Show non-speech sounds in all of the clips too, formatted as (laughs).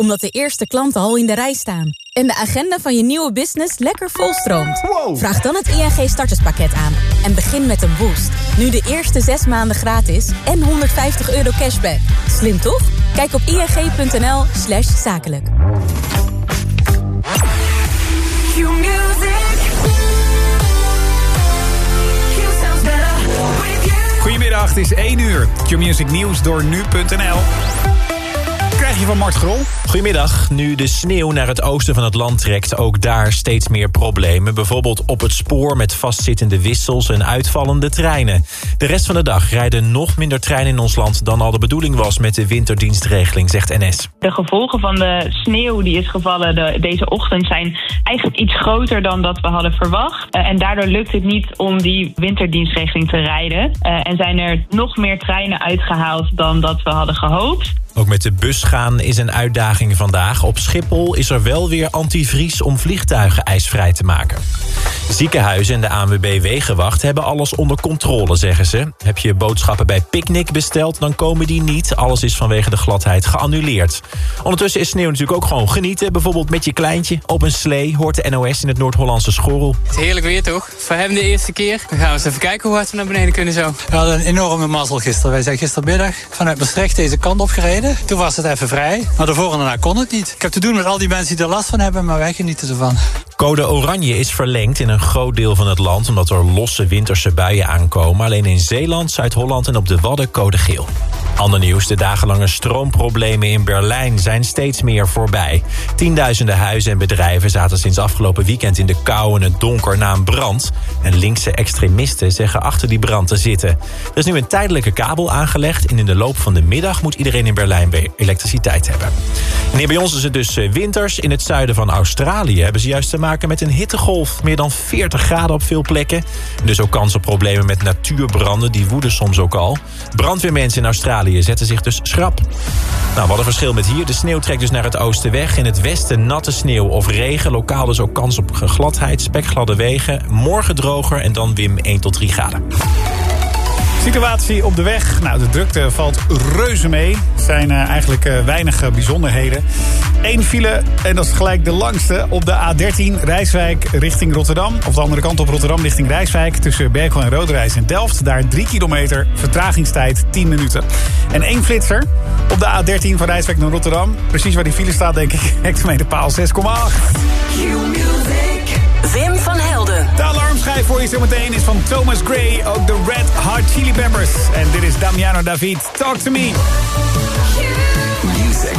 omdat de eerste klanten al in de rij staan... en de agenda van je nieuwe business lekker volstroomt... vraag dan het ING starterspakket aan en begin met een boost. Nu de eerste zes maanden gratis en 150 euro cashback. Slim toch? Kijk op ing.nl slash zakelijk. Goedemiddag, het is 1 uur. Q-Music Nieuws door nu.nl. Krijg je van Mart Grol? Goedemiddag. Nu de sneeuw naar het oosten van het land trekt... ook daar steeds meer problemen. Bijvoorbeeld op het spoor met vastzittende wissels en uitvallende treinen. De rest van de dag rijden nog minder treinen in ons land... dan al de bedoeling was met de winterdienstregeling, zegt NS. De gevolgen van de sneeuw die is gevallen de, deze ochtend... zijn eigenlijk iets groter dan dat we hadden verwacht. Uh, en daardoor lukt het niet om die winterdienstregeling te rijden. Uh, en zijn er nog meer treinen uitgehaald dan dat we hadden gehoopt. Ook met de bus gaan is een uitdaging vandaag. Op Schiphol is er wel weer antivries om vliegtuigen ijsvrij te maken. Ziekenhuizen en de ANWB Wegenwacht hebben alles onder controle, zeggen ze. Heb je boodschappen bij Picnic besteld, dan komen die niet. Alles is vanwege de gladheid geannuleerd. Ondertussen is sneeuw natuurlijk ook gewoon genieten. Bijvoorbeeld met je kleintje op een slee, hoort de NOS in het Noord-Hollandse Schorrel. Het is heerlijk weer toch? Voor hem de eerste keer. Dan gaan we eens even kijken hoe hard we naar beneden kunnen zo. We hadden een enorme mazzel gisteren. Wij zijn gistermiddag vanuit Maastricht deze kant op gereden. Toen was het even vrij, maar daarvoor en daarna kon het niet. Ik heb te doen met al die mensen die er last van hebben, maar wij genieten ervan. Code oranje is verlengd in een groot deel van het land... omdat er losse winterse buien aankomen. Alleen in Zeeland, Zuid-Holland en op de Wadden code geel. Ander nieuws, de dagenlange stroomproblemen in Berlijn zijn steeds meer voorbij. Tienduizenden huizen en bedrijven zaten sinds afgelopen weekend in de kou en het donker na een brand. En linkse extremisten zeggen achter die brand te zitten. Er is nu een tijdelijke kabel aangelegd... en in de loop van de middag moet iedereen in Berlijn weer elektriciteit hebben. En bij ons is het dus winters. In het zuiden van Australië hebben ze juist te maken met een hittegolf. Meer dan 40 graden op veel plekken. Dus ook kans op problemen met natuurbranden, die woeden soms ook al. Brandweermensen in Australië zetten zich dus schrap. Nou, wat een verschil met hier. De sneeuw trekt dus naar het oosten weg. In het westen natte sneeuw of regen. Lokaal dus ook kans op gladheid, spekgladde wegen. Morgen droger en dan Wim 1 tot 3 graden. Situatie op de weg. Nou, de drukte valt reuze mee. Er zijn uh, eigenlijk uh, weinig uh, bijzonderheden. Eén file, en dat is gelijk de langste, op de A13 Rijswijk richting Rotterdam. Of de andere kant op Rotterdam richting Rijswijk. Tussen Berkel en Roderijs en Delft. Daar 3 kilometer, vertragingstijd 10 minuten. En één flitser op de A13 van Rijswijk naar Rotterdam. Precies waar die file staat, denk ik. (laughs) Hectometerpaal 6,8. Wim van Helden. De alarmschijf voor je zometeen is van Thomas Gray. Ook de Red Hot Chili Peppers. En dit is Damiano David. Talk to me. Music.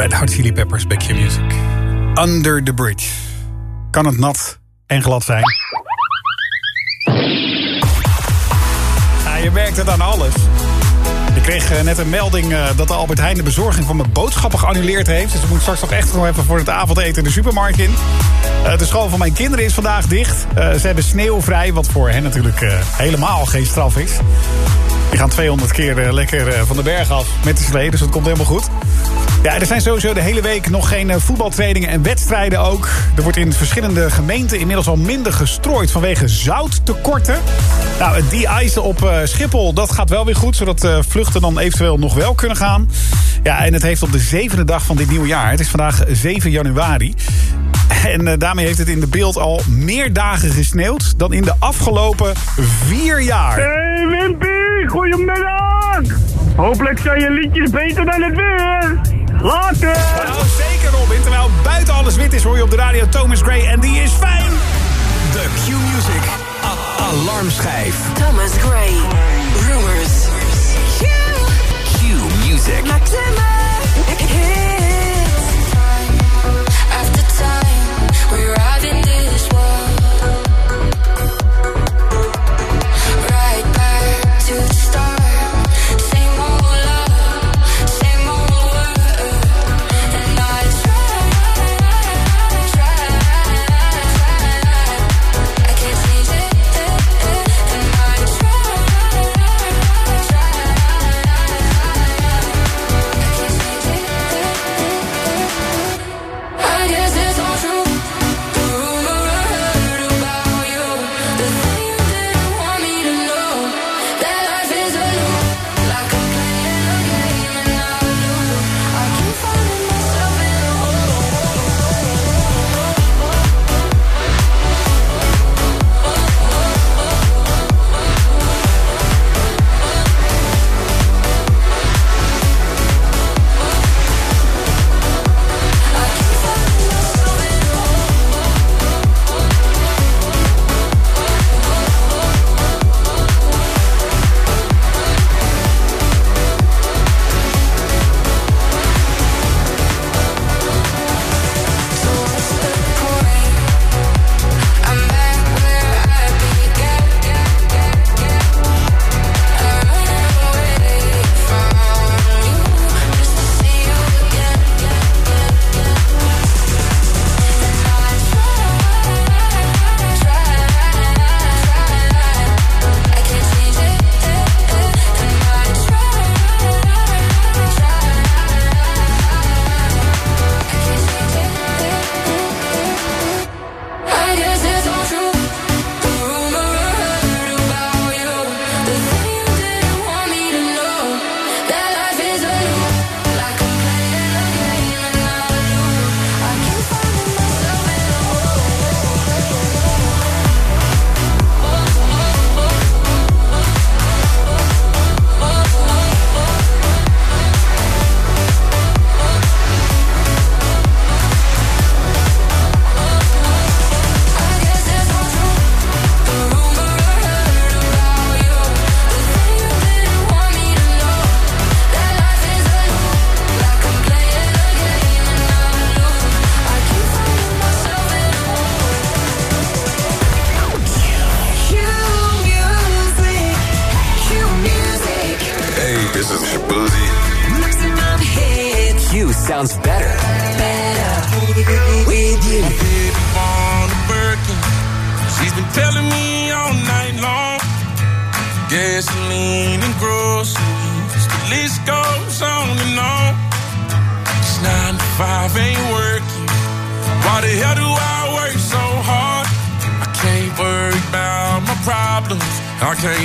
Red Hot Chili Peppers, Back Your Music. Under the Bridge. Kan het nat en glad zijn? Ja, je merkt het aan alles. Ik kreeg eh, net een melding eh, dat de Albert Heijn de bezorging van mijn boodschappen geannuleerd heeft. Dus ik moet straks toch echt nog even voor het avondeten de supermarkt in. Eh, de school van mijn kinderen is vandaag dicht. Ze hebben sneeuwvrij, wat voor hen natuurlijk helemaal geen straf is. Die gaan 200 keer lekker van de berg af met de slee, dus dat komt helemaal goed. Ja, er zijn sowieso de hele week nog geen eh, voetbaltrainingen en wedstrijden ook. Er wordt in verschillende gemeenten inmiddels al minder gestrooid vanwege zouttekorten. Nou, het de-icen op eh, Schiphol, dat gaat wel weer goed... zodat eh, vluchten dan eventueel nog wel kunnen gaan. Ja, en het heeft op de zevende dag van dit nieuwe jaar... het is vandaag 7 januari... En daarmee heeft het in de beeld al meer dagen gesneeuwd... dan in de afgelopen vier jaar. Hey Wimpy, goedemiddag! Hopelijk zijn je liedjes beter dan het weer. Later! Nou, zeker Robin. Terwijl buiten alles wit is, hoor je op de radio Thomas Gray. En die is fijn. De Q-Music. Alarmschijf. Thomas Gray. Rumors. Q. Q-Music. Maxima.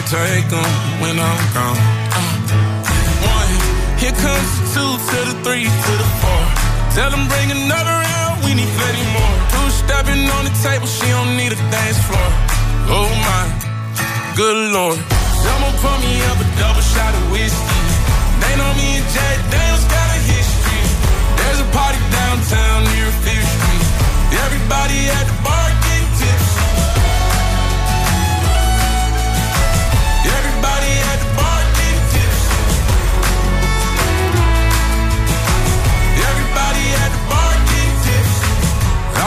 Take them when I'm gone. Uh, one, here comes the two to the three to the four. Tell them bring another round, we need plenty more. Two stepping on the table, she don't need a dance floor. Oh my, good lord. Someone pour me up a double shot of whiskey. They know me and Jack Daniels got a history. There's a party downtown near Fifth Street. Everybody at the bar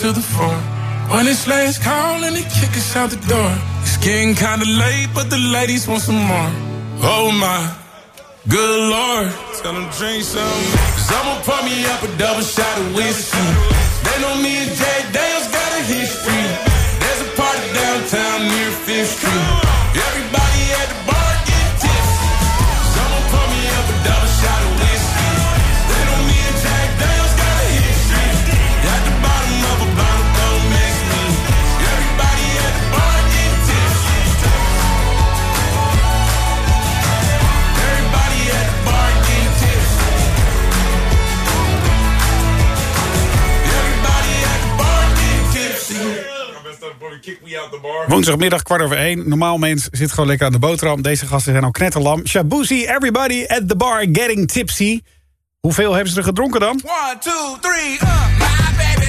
To the four. When it's last call and they kick us out the door. It's getting kinda late, but the ladies want some more. Oh my, good lord. Tell them drink some. Someone pour me up a double shot of whiskey. They know me and Jay Daniels got a history. There's a party downtown near Fifth Street. Everybody Woensdagmiddag kwart over één. Normaal mens zit gewoon lekker aan de boterham. Deze gasten zijn al knetterlam. Shabuzi, everybody at the bar getting tipsy. Hoeveel hebben ze er gedronken dan? One, two, three, uh. My baby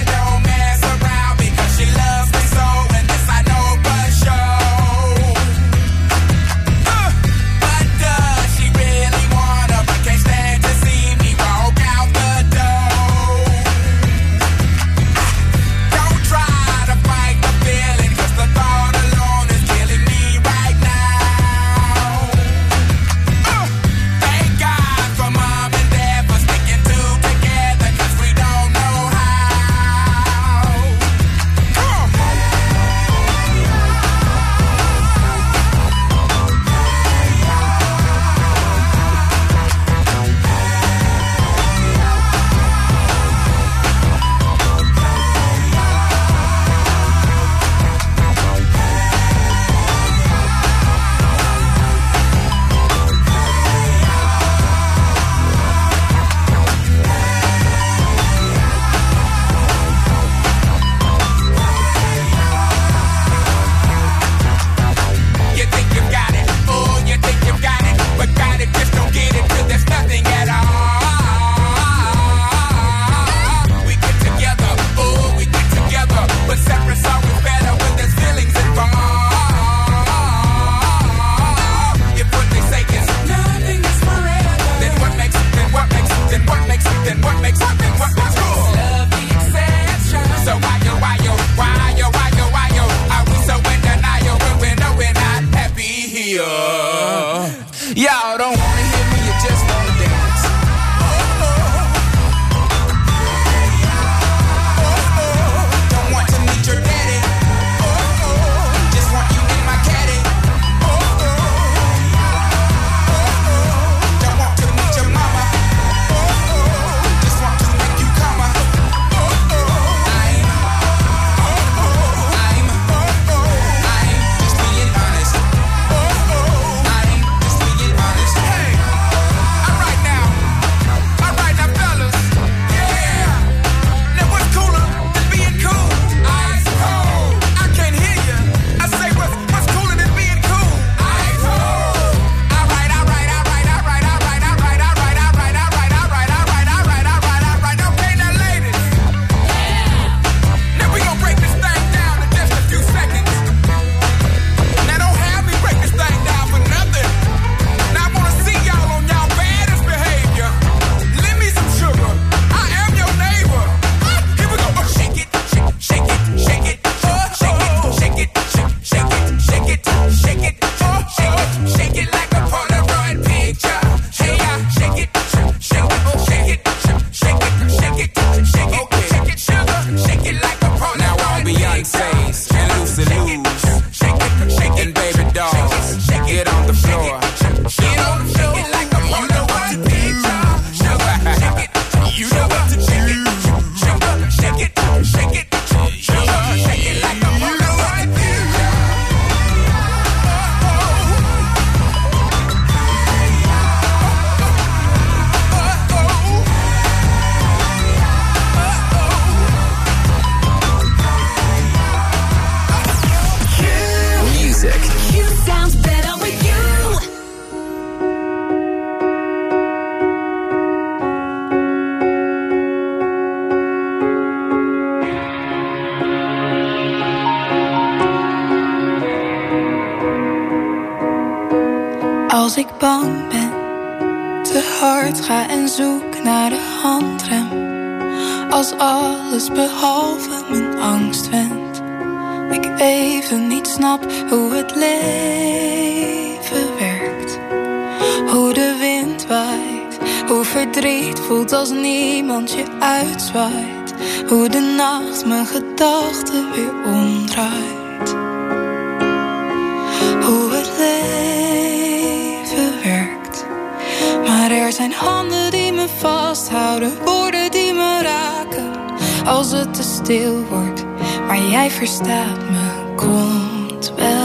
verdriet voelt als niemand je uitzwaait. Hoe de nacht mijn gedachten weer omdraait. Hoe het leven werkt. Maar er zijn handen die me vasthouden, woorden die me raken. Als het te stil wordt, maar jij verstaat me, komt wel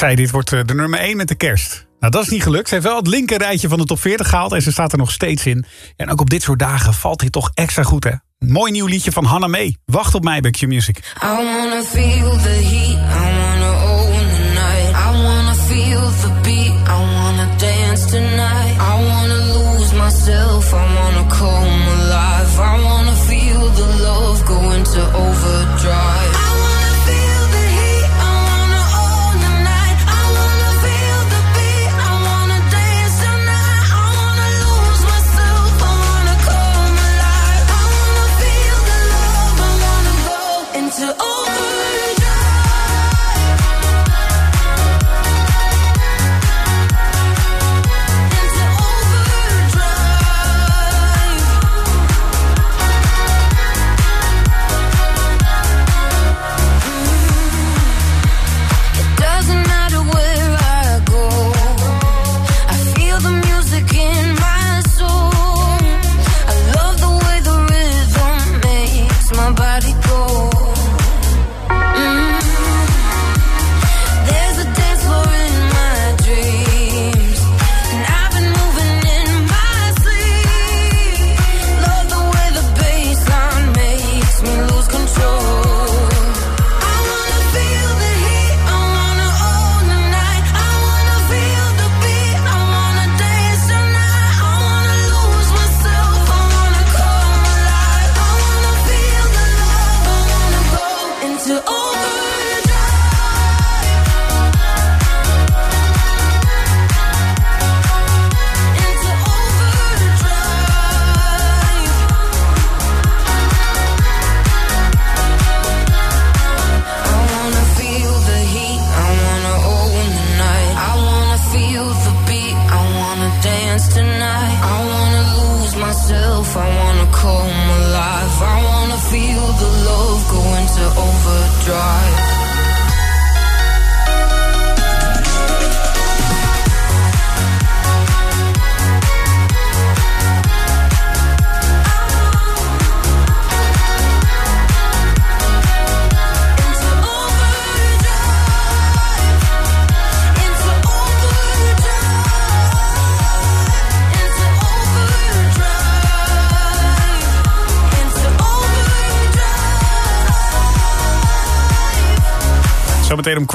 zei, dit wordt eh, de nummer 1 met de kerst. Nou, dat is niet gelukt. Ze heeft wel het linker rijtje van de top 40 gehaald... en ze staat er nog steeds in. En ook op dit soort dagen valt dit toch extra goed, hè? Mooi nieuw liedje van Hannah May. Wacht op mij bij Q-Music. I wanna feel the heat, I wanna own the night. I wanna feel the beat, I wanna dance tonight. I wanna lose myself, I wanna come alive. I wanna feel the love go into overdrive.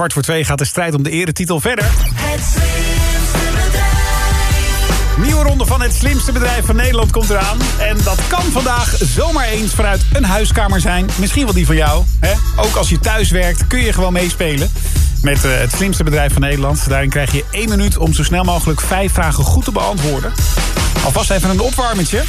Kwart voor twee gaat de strijd om de eretitel verder. Nieuwe ronde van het slimste bedrijf van Nederland komt eraan. En dat kan vandaag zomaar eens vanuit een huiskamer zijn. Misschien wel die van jou. Hè? Ook als je thuis werkt kun je gewoon meespelen. Met eh, het slimste bedrijf van Nederland. Daarin krijg je één minuut om zo snel mogelijk vijf vragen goed te beantwoorden. Alvast even een opwarmetje.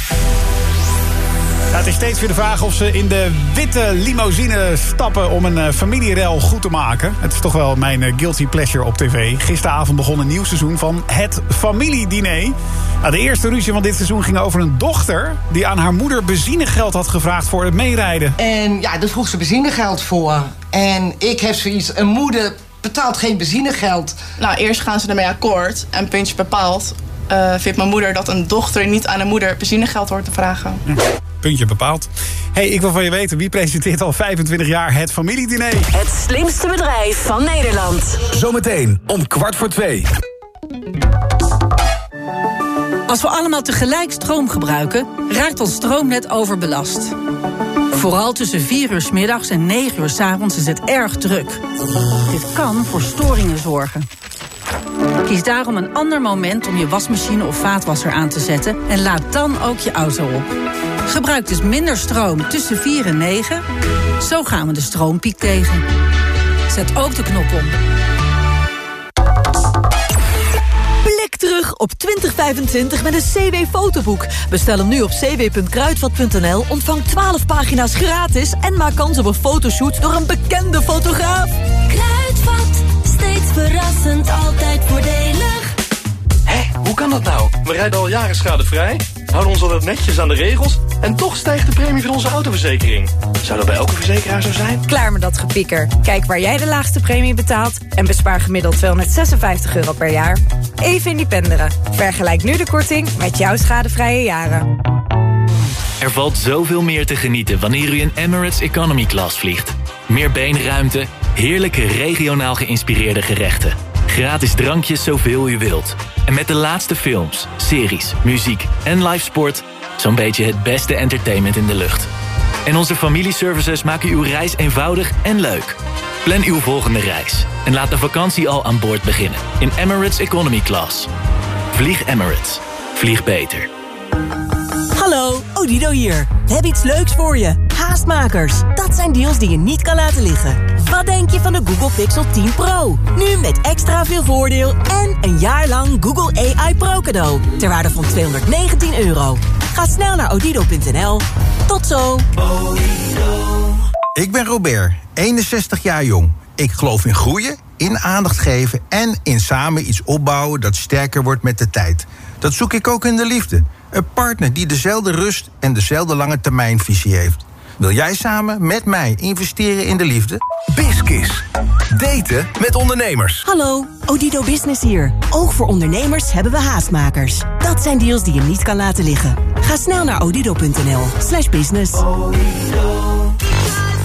Het is steeds weer de vraag of ze in de witte limousine stappen om een eh, familierel goed te maken. Het is toch wel mijn eh, guilty pleasure op tv. Gisteravond begon een nieuw seizoen van Het Familiediner. Nou, de eerste ruzie van dit seizoen ging over een dochter... die aan haar moeder benzinegeld had gevraagd voor het meerijden. En ja, daar vroeg ze benzinegeld voor. En ik heb zoiets, een moeder betaalt geen benzinegeld. Nou, eerst gaan ze ermee akkoord. En puntje bepaald eh, vindt mijn moeder dat een dochter niet aan een moeder benzinegeld hoort te vragen. Puntje bepaald. hey, ik wil van je weten, wie presenteert al 25 jaar het familiediner? Het slimste bedrijf van Nederland. Zometeen om kwart voor twee. Als we allemaal tegelijk stroom gebruiken, raakt ons stroomnet overbelast. Vooral tussen 4 uur s middags en 9 uur s avonds is het erg druk. Dit kan voor storingen zorgen. Kies daarom een ander moment om je wasmachine of vaatwasser aan te zetten en laad dan ook je auto op. Gebruik dus minder stroom tussen 4 en 9. Zo gaan we de stroompiek tegen. Zet ook de knop om. Blik terug op 2025 met een CW-fotoboek. Bestel hem nu op cw.kruidvat.nl, ontvang 12 pagina's gratis... en maak kans op een fotoshoot door een bekende fotograaf. Kruidvat, steeds verrassend, altijd voordelig. Hé, hoe kan dat nou? We rijden al jaren schadevrij, houden ons altijd netjes aan de regels... en toch stijgt de premie van onze autoverzekering. Zou dat bij elke verzekeraar zo zijn? Klaar met dat gepieker. Kijk waar jij de laagste premie betaalt... en bespaar gemiddeld 256 euro per jaar. Even independeren. Vergelijk nu de korting met jouw schadevrije jaren. Er valt zoveel meer te genieten wanneer u in Emirates Economy Class vliegt. Meer beenruimte, heerlijke regionaal geïnspireerde gerechten. Gratis drankjes zoveel u wilt. En met de laatste films, series, muziek en live sport... zo'n beetje het beste entertainment in de lucht. En onze familieservices maken uw reis eenvoudig en leuk. Plan uw volgende reis en laat de vakantie al aan boord beginnen in Emirates Economy Class. Vlieg Emirates. Vlieg beter. Hallo, Odido hier. We hebben iets leuks voor je. Haastmakers. Dat zijn deals die je niet kan laten liggen. Wat denk je van de Google Pixel 10 Pro? Nu met extra veel voordeel en een jaar lang Google AI Pro cadeau. Ter waarde van 219 euro. Ga snel naar odido.nl. Tot zo. Ik ben Robert, 61 jaar jong. Ik geloof in groeien, in aandacht geven en in samen iets opbouwen dat sterker wordt met de tijd. Dat zoek ik ook in de liefde. Een partner die dezelfde rust en dezelfde lange termijnvisie heeft. Wil jij samen met mij investeren in de liefde? Biskis. Daten met ondernemers. Hallo, Odido Business hier. Ook voor ondernemers hebben we haastmakers. Dat zijn deals die je niet kan laten liggen. Ga snel naar odido.nl slash business.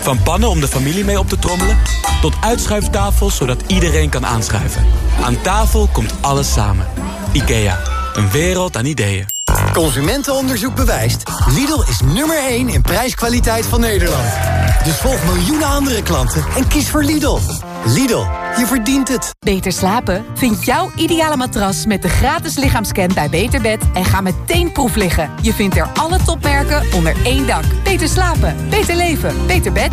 Van pannen om de familie mee op te trommelen... tot uitschuiftafels zodat iedereen kan aanschuiven. Aan tafel komt alles samen. IKEA, een wereld aan ideeën. Consumentenonderzoek bewijst. Lidl is nummer 1 in prijskwaliteit van Nederland. Dus volg miljoenen andere klanten en kies voor Lidl. Lidl, je verdient het. Beter slapen? Vind jouw ideale matras met de gratis lichaamscan bij Beterbed... en ga meteen proef liggen. Je vindt er alle topmerken onder één dak. Beter slapen, beter leven, beter bed.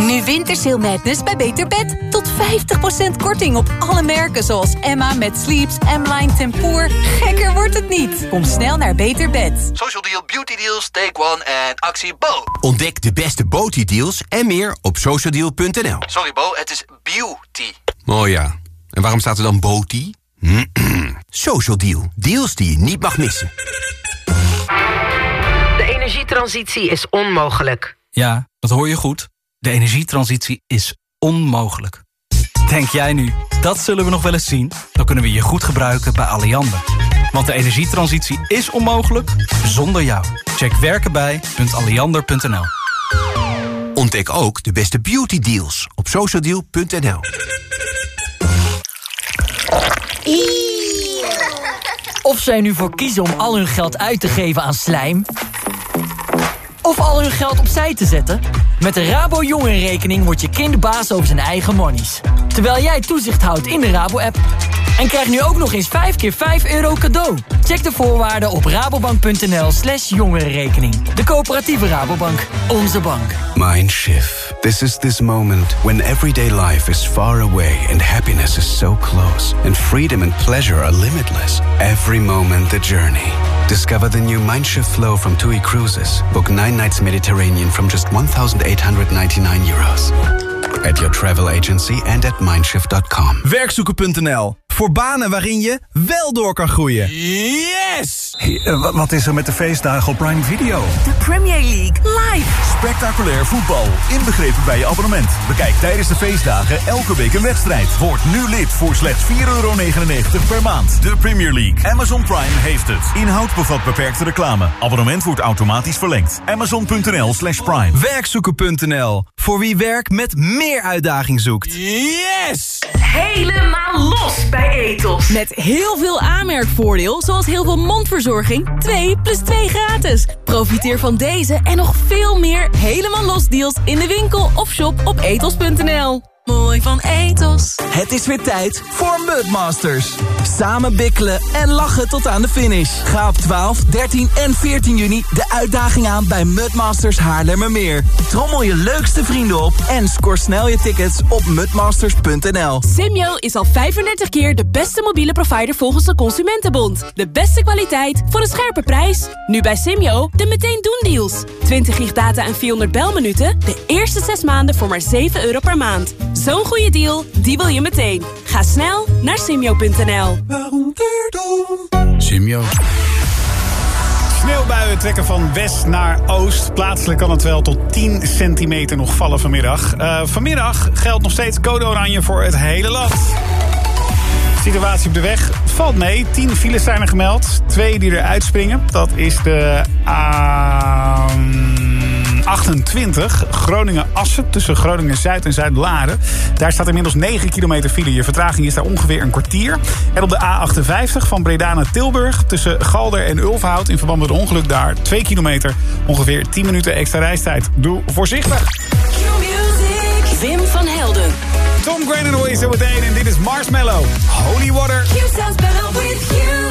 Nu Wintersale Madness bij Beter Bed. Tot 50% korting op alle merken zoals Emma met Sleeps, M-Line Tempoor. Gekker wordt het niet. Kom snel naar Beter Bed. Social Deal, Beauty Deals, Take One en actie Bo. Ontdek de beste Beauty deals en meer op socialdeal.nl. Sorry Bo, het is beauty. Oh ja, en waarom staat er dan Boti? (clears throat) Social Deal, deals die je niet mag missen. De energietransitie is onmogelijk. Ja, dat hoor je goed. De energietransitie is onmogelijk. Denk jij nu, dat zullen we nog wel eens zien? Dan kunnen we je goed gebruiken bij Alliander. Want de energietransitie is onmogelijk zonder jou. Check werkenbij.alliander.nl Ontdek ook de beste beauty deals op socialdeal.nl. Of zij nu voor kiezen om al hun geld uit te geven aan slijm... of al hun geld opzij te zetten... met de Rabo Jongerenrekening wordt je kind baas over zijn eigen monies. Terwijl jij toezicht houdt in de Rabo-app. En krijg nu ook nog eens 5 keer 5 euro cadeau. Check de voorwaarden op rabobank.nl slash jongerenrekening. De coöperatieve Rabobank. Onze bank. Mindshift. This is this moment when everyday life is far away and happiness is so close, and freedom and pleasure are limitless. Every moment the journey. Discover the new Mindshift flow from TUI Cruises. Book nine nights Mediterranean from just 1,899 euros. At your travel agency and at mindshift.com. Werkzoeken.nl. Voor banen waarin je wel door kan groeien. Yes! wat is er met de feestdagen op Prime Video? De Premier League live. Spectaculair voetbal, inbegrepen bij je abonnement. Bekijk tijdens de feestdagen elke week een wedstrijd. Word nu lid voor slechts 4,99 euro per maand. De Premier League. Amazon Prime heeft het. Inhoud bevat beperkte reclame. Abonnement wordt automatisch verlengd. Amazon.nl slash prime. Werkzoeken.nl. Voor wie werk met meer uitdaging zoekt. Yes! Helemaal los bij Met heel veel aanmerkvoordeel, zoals heel veel mondverzorging. 2 plus 2 gratis. Profiteer van deze en nog veel meer helemaal los deals in de winkel of shop op etos.nl. Mooi van Etos. Het is weer tijd voor Mudmasters. Samen bikkelen en lachen tot aan de finish. Ga op 12, 13 en 14 juni de uitdaging aan bij Mudmasters Haarlemmermeer. Trommel je leukste vrienden op en score snel je tickets op mudmasters.nl. Simyo is al 35 keer de beste mobiele provider volgens de Consumentenbond. De beste kwaliteit voor een scherpe prijs. Nu bij Simyo de meteen doen deals. 20 gig data en 400 belminuten. De eerste 6 maanden voor maar 7 euro per maand. Zo'n goede deal, die wil je meteen. Ga snel naar simyo.nl. Simyo. Sneeuwbuien trekken van west naar oost. Plaatselijk kan het wel tot 10 centimeter nog vallen vanmiddag. Eh, vanmiddag geldt nog steeds code oranje voor het hele land. Situatie op de weg valt mee. 10 files zijn er gemeld. Twee die er uitspringen. Dat is de A28 Groningen-Assen tussen Groningen-Zuid en Zuid-Laren. Daar staat inmiddels 9 kilometer file. Je vertraging is daar ongeveer een kwartier. En op de A58 van Breda naar Tilburg tussen Galder en Ulfhout... in verband met het ongeluk daar 2 kilometer. Ongeveer 10 minuten extra reistijd. Doe voorzichtig. Wim van Helden. Tom Grennan is er meteen en dit is Marshmallow. Holy Water. You sounds better with you.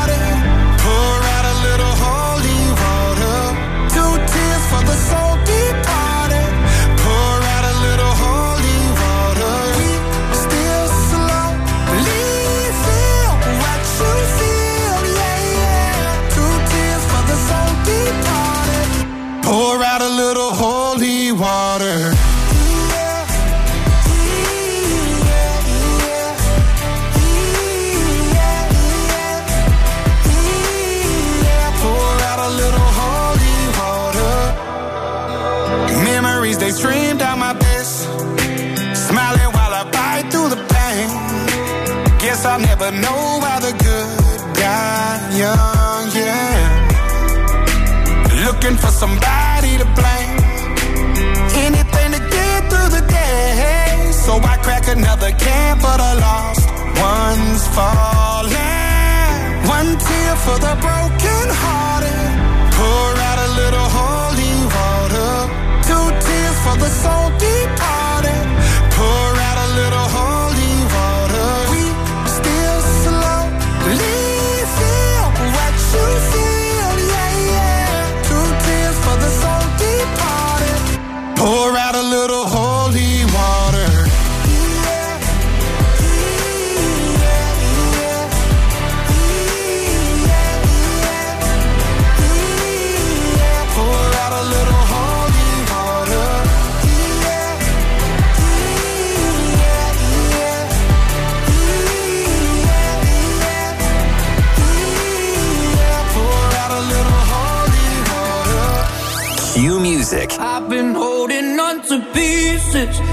Pour out a little holy water. They stream down my face. Smiling while I bite through the pain. Guess I'll never know how the good got young, yeah. Looking for somebody So I crack another can for the lost ones falling. One tear for the broken hearted. Pour out a little holy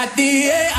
at the end.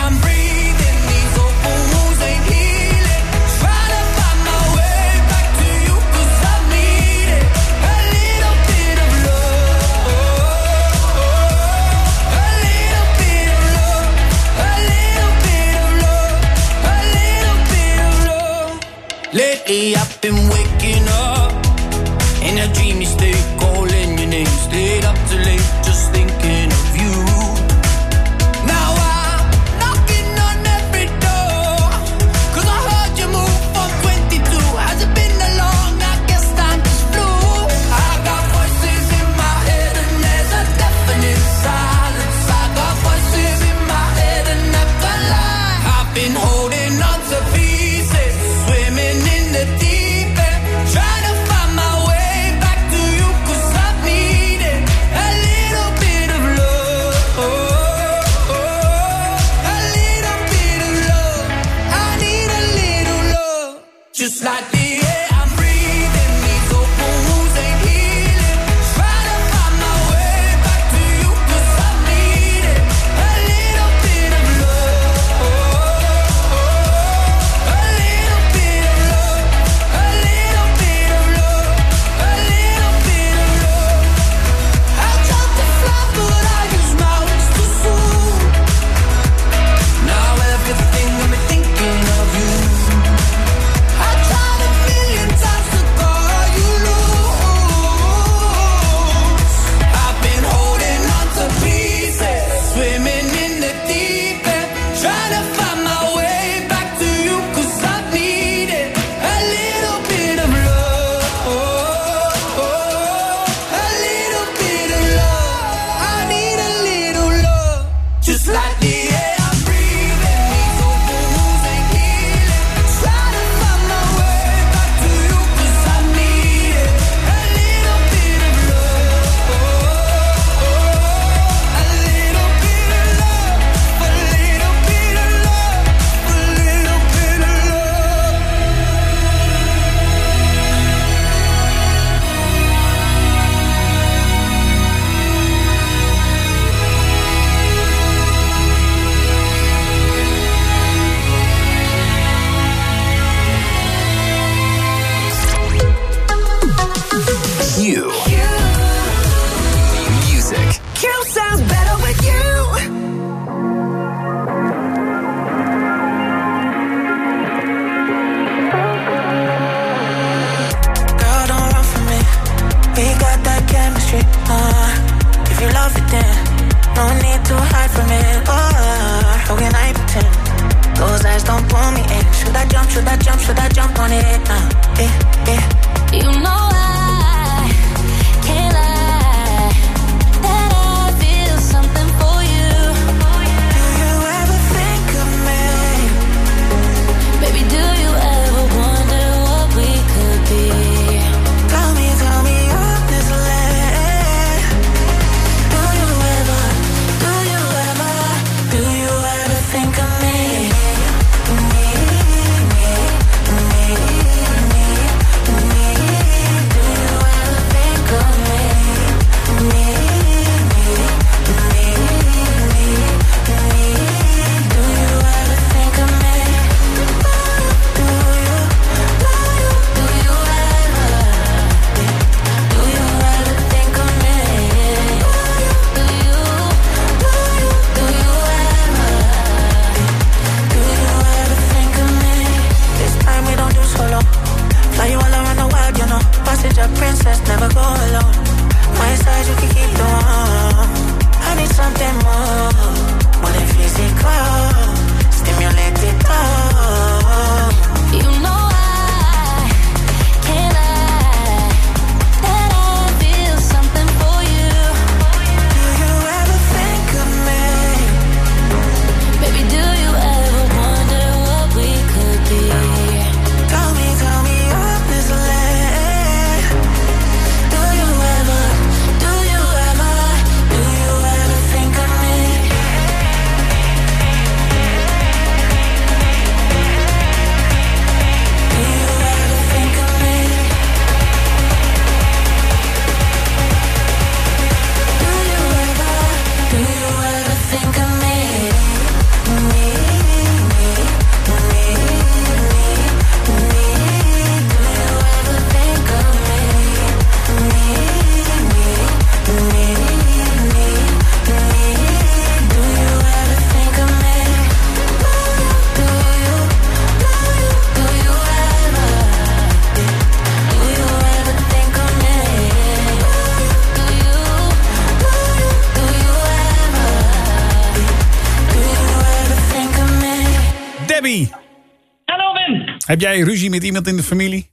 Ruzie met iemand in de familie?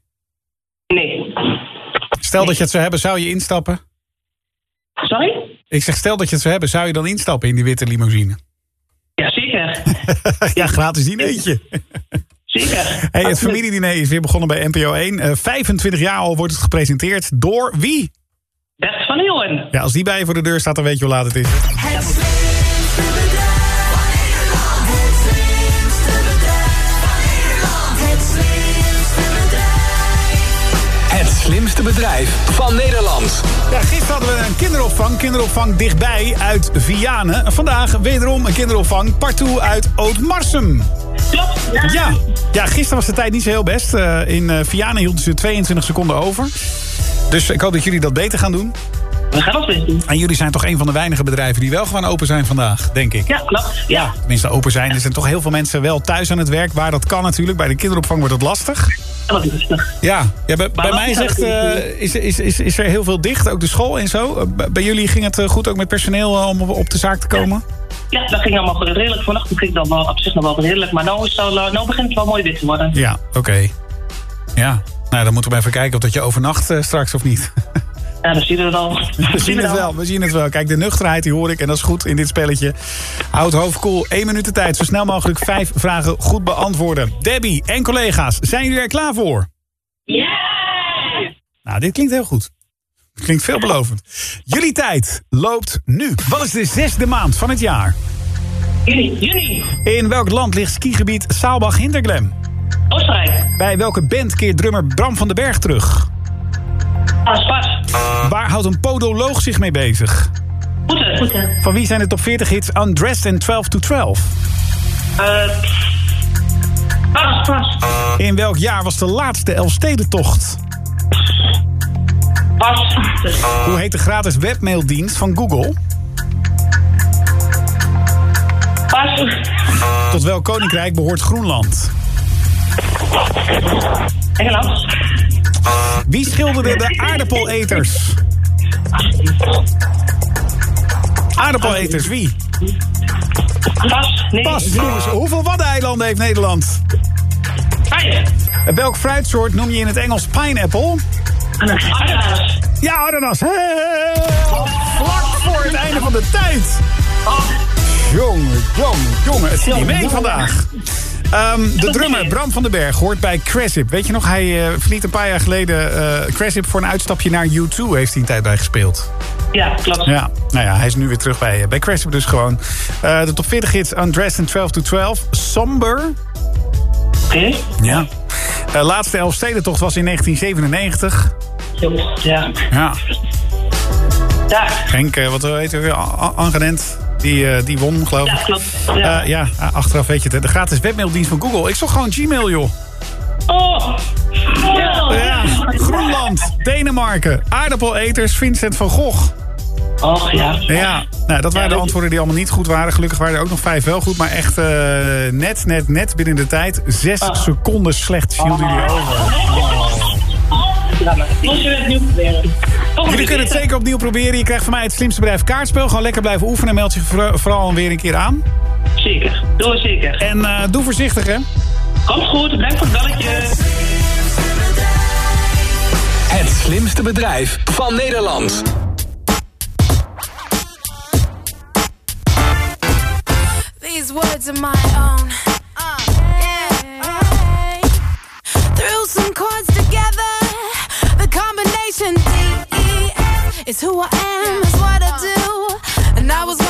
Nee. Stel dat je het zou hebben, zou je instappen? Sorry? Ik zeg, stel dat je het zou hebben, zou je dan instappen in die witte limousine? Ja, zeker. (laughs) ja, gratis dineetje. Zeker. Hey, het familiediner is weer begonnen bij NPO 1. Eh, 25 jaar al wordt het gepresenteerd door wie? Bert van Leeuwen. Ja, als die bij je voor de deur staat, dan weet je hoe laat het is. Het slimste bedrijf van Nederland. Ja, gisteren hadden we een kinderopvang. Kinderopvang dichtbij uit Vianen. Vandaag wederom een kinderopvang. Partout uit Ootmarsum. Klopt. Ja. ja, gisteren was de tijd niet zo heel best. Eh, in eh, Vianen hielden ze 22 seconden over. Dus ik hoop dat jullie dat beter gaan doen. We gaan ons best doen. En jullie zijn toch een van de weinige bedrijven die wel gewoon open zijn vandaag, denk ik. Ja, klopt. Ja. Tenminste, open zijn. Er zijn toch heel veel mensen wel thuis aan het werk. Waar dat kan natuurlijk. Bij de kinderopvang wordt dat lastig. Rustig. Ja, ja bij, mij is zegt, dat? eh, is, is, is, is er heel veel dicht. Ook de school en zo. Eh, bij- jullie ging het eh, goed ook met personeel eh, om op- de zaak te komen? Ja, dat ging allemaal redelijk. Vanochtend ging dat wel op zich nog wel redelijk. Maar nu, is het al, eh, nou begint het wel mooi wit te worden. Ja, oké. Ja, nou dan moeten we even kijken of dat je overnacht eh, straks of niet. (laughs) Ja, dan zien we het al. We (laughs) zien het wel, we zien het wel. Kijk, de nuchterheid die hoor ik en dat is goed in dit spelletje. Houd hoofd koel, één minuut de tijd. Zo snel mogelijk vijf vragen goed beantwoorden. Debbie en collega's, zijn jullie er klaar voor? Ja! Nou, dit klinkt heel goed. Klinkt veelbelovend. Jullie tijd loopt nu. Wat is de zesde maand van het jaar? Juni. Juni. In welk land ligt skigebied Saalbach-Hinterglem? Oostenrijk. Bij welke band keert drummer Bram van den Berg terug? Pas, pas. Waar houdt een podoloog zich mee bezig? Voeten. Voeten. Van wie zijn de top 40 hits Undressed en 12 to 12? Eh. Pas, pas. In welk jaar was de laatste Elfstedentocht? Pas. Hoe heet de gratis webmaildienst van Google? Pas. Tot welk koninkrijk behoort Groenland? Engeland. Wie schilderde de aardappeleters? Aardappeleters, wie? Pas, nee. Pas, jongens. Hoeveel waddeneilanden heeft Nederland? Vijf. Welk fruitsoort noem je in het Engels pineapple? Ananas. Ja, ananas. Hey! Vlak voor het einde van de tijd. Jongen, jongen, jongen. Het zit niet mee vandaag. Ehm, de drummer Bram van den Berg hoort bij Cressip. Weet je nog, hij eh, verliet een paar jaar geleden uh, Cressip voor een uitstapje naar U2. Heeft hij een tijd bij gespeeld. Ja, klopt. Ja, nou ja, hij is nu weer terug bij, eh, bij Cressip dus gewoon. Eh, de top 40 hits Undressed in 12 to 12. Somber. Oké. Ja. Laatste Elfstedentocht was in 1997. Ja. Ja. Ja. Henk, wat heet weer? A- Angenent. Die, eh, die won, geloof ik. Ja, klopt. Ja. Eh, ja, achteraf weet je het. De gratis webmaildienst van Google. Ik zocht gewoon Gmail, joh. Oh! Ja. Ja, Groenland, Denemarken, aardappeleters, Vincent van Gogh. Och, ja. Ja, nou, dat waren de antwoorden die allemaal niet goed waren. Gelukkig waren er ook nog vijf wel goed. Maar echt eh, net, net, net binnen de tijd. Zes seconden slecht viel jullie over. Het opnieuw proberen? Jullie kunnen het zeker opnieuw proberen. Je krijgt van mij het slimste bedrijf kaartspel. Gewoon lekker blijven oefenen. Meld je voor- vooral weer een keer aan. Zeker. Doe het zeker. En eh, doe voorzichtig, hè. Komt goed. Bedankt voor het belletje. Het slimste bedrijf van Nederland. These words are my own. Who I am, is what I do. And I was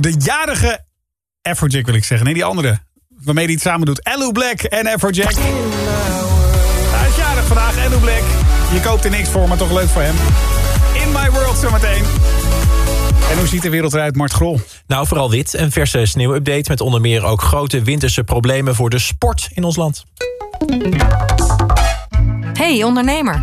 de jarige Afrojack wil ik zeggen. Nee, die andere. Waarmee hij het samen doet. Ello Black en Afrojack. Hij is jarig vandaag, Ello Black. Je koopt er niks voor, maar toch leuk voor hem. In My World zometeen. En hoe ziet de wereld eruit, Mart Grol? Nou, vooral wit. Een verse sneeuwupdate met onder meer ook grote winterse problemen voor de sport in ons land. Hey ondernemer,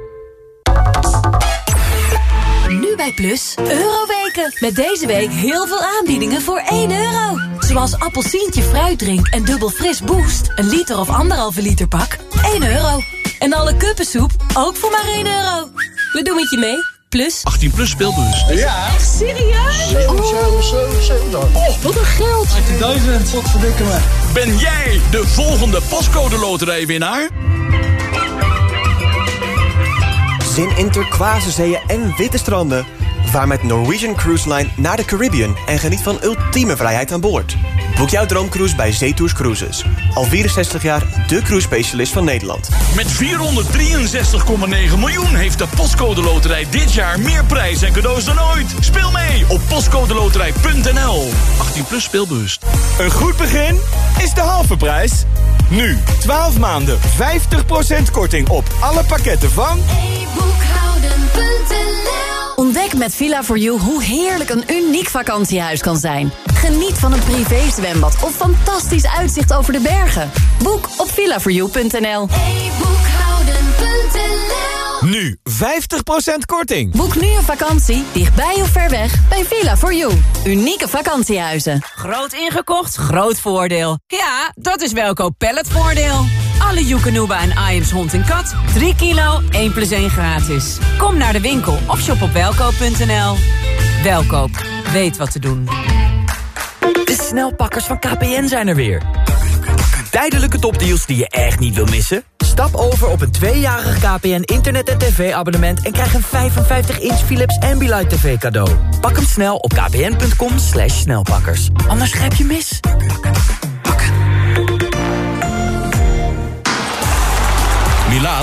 Bij Plus, Euroweken. Met deze week heel veel aanbiedingen voor 1 euro. Zoals appelsientje fruitdrink en dubbel fris boost. Een liter of anderhalve liter pak, 1 euro. En alle kuppensoep, ook voor maar 1 euro. We doen het je mee. Plus. 18 plus speelbus. Ja. Echt serieus? Oh, wat een geld. 18.000, wat verdikken me. Ben jij de volgende postcode loterijwinnaar? Zin in turquoise zeeën en witte stranden. Vaar met Norwegian Cruise Line naar de Caribbean en geniet van ultieme vrijheid aan boord. Boek jouw droomcruise bij Zetours Cruises. Al 64 jaar de cruise specialist van Nederland. Met 463,9 miljoen heeft de Postcode Loterij dit jaar meer prijs en cadeaus dan ooit. Speel mee op postcodeloterij.nl. 18 plus speelbewust. Een goed begin is de halve prijs. Nu, 12 maanden, 50% korting op alle pakketten van... Ontdek met Villa4You hoe heerlijk een uniek vakantiehuis kan zijn. Geniet van een privézwembad of fantastisch uitzicht over de bergen. Boek op villa4you.nl. Nu 50% korting. Boek nu een vakantie, dichtbij of ver weg, bij Villa4You. Unieke vakantiehuizen. Groot ingekocht, groot voordeel. Ja, dat is Welkoop Palletvoordeel. Alle Joekanuba en Iams hond en kat. 3 kilo, 1 plus 1 gratis. Kom naar de winkel of shop op welkoop.nl. Welkoop, weet wat te doen. De snelpakkers van KPN zijn er weer. Tijdelijke topdeals die je echt niet wil missen? Stap over op een tweejarig KPN internet- en tv-abonnement... en krijg een 55-inch Philips Ambilight TV cadeau. Pak hem snel op kpn.com snelpakkers. Anders grijp je mis.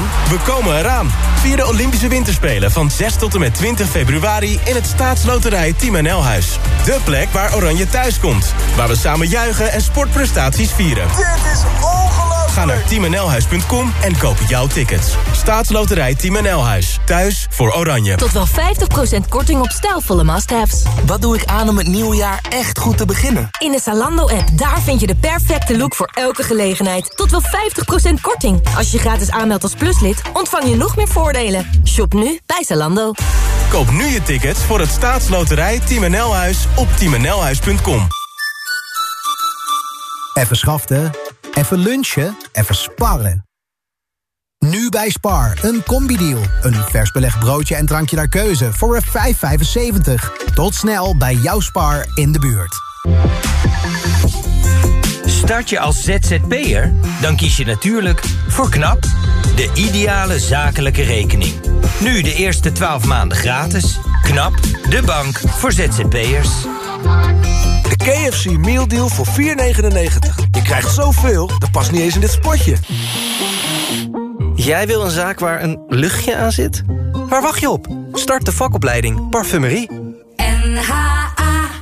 We komen eraan. Vier de Olympische Winterspelen van 6 tot en met 20 februari... in het staatsloterij Team NL Huis. De plek waar Oranje thuis komt. Waar we samen juichen en sportprestaties vieren. Dit is ongelooflijk. Ga naar teamnlhuis.com en koop jouw tickets. Staatsloterij Team NL Huis. Thuis voor Oranje. Tot wel 50% korting op stijlvolle must-haves. Wat doe ik aan om het nieuwe jaar echt goed te beginnen? In de Zalando-app, daar vind je de perfecte look voor elke gelegenheid. Tot wel 50% korting. Als je gratis aanmeldt als pluslid, ontvang je nog meer voordelen. Shop nu bij Zalando. Koop nu je tickets voor het staatsloterij Team NL Huis op teamnlhuis.com. Even schaften, even lunchen, even sparren. Nu bij Spar, een combi-deal. Een vers belegd broodje en drankje naar keuze voor een 5,75. Tot snel bij jouw Spar in de buurt. Start je als ZZP'er? Dan kies je natuurlijk voor KNAP, de ideale zakelijke rekening. Nu de eerste 12 maanden gratis. KNAP, de bank voor ZZP'ers. De KFC Meal Deal voor 4,99. Je krijgt zoveel, dat past niet eens in dit spotje. Jij wil een zaak waar een luchtje aan zit? Waar wacht je op? Start de vakopleiding Parfumerie.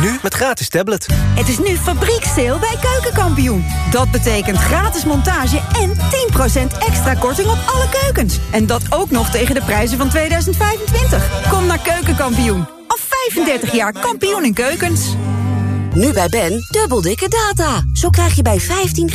Nu met gratis tablet. Het is nu fabrieksteel bij Keukenkampioen. Dat betekent gratis montage en 10% extra korting op alle keukens. En dat ook nog tegen de prijzen van 2025. Kom naar Keukenkampioen. Al 35 jaar kampioen in keukens. Nu bij Ben, dubbel dikke data. Zo krijg je bij 15